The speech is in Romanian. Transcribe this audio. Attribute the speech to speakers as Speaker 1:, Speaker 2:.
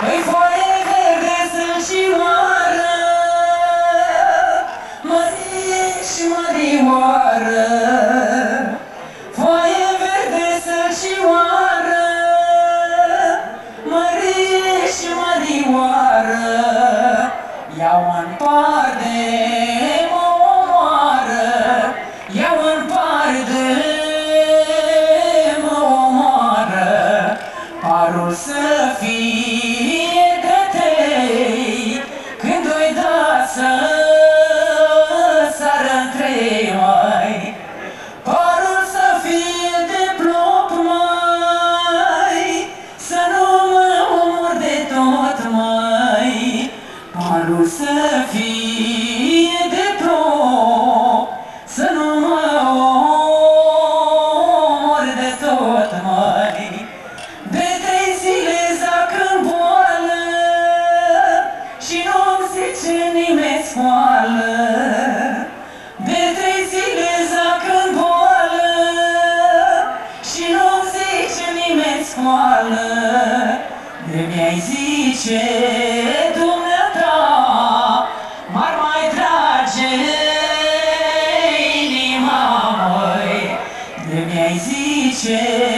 Speaker 1: Păi foaie verde sunt și oară, Măriși mărioară. Foaie verde sunt și oară, Măriși mărioară. Iau în Parul să fie de tei, Când o-i da să sară trei mai, Parul să fie de plop mai, Să nu mă omor de tot mai, Parul să fie scoală, De mi-ai zice dumneata, M-ar mai trage inima, măi, De mi-ai zice dumneata,